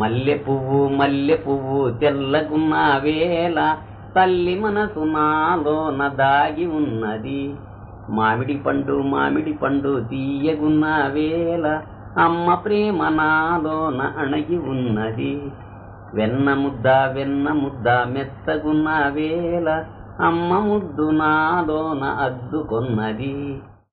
మల్లె పువ్వు మల్లె పువ్వు తెల్లగున్న వేళ తల్లి మనసు నాలోన దాగి ఉన్నది. మామిడి పండు మామిడి పండు తీయగున్న వేళ అమ్మ ప్రేమ నాలోన అణగి ఉన్నది. వెన్న ముద్ద వెన్న ముద్ద మెత్తగున్న వేళ అమ్మ ముద్దు నాలోన అద్దుకొన్నది.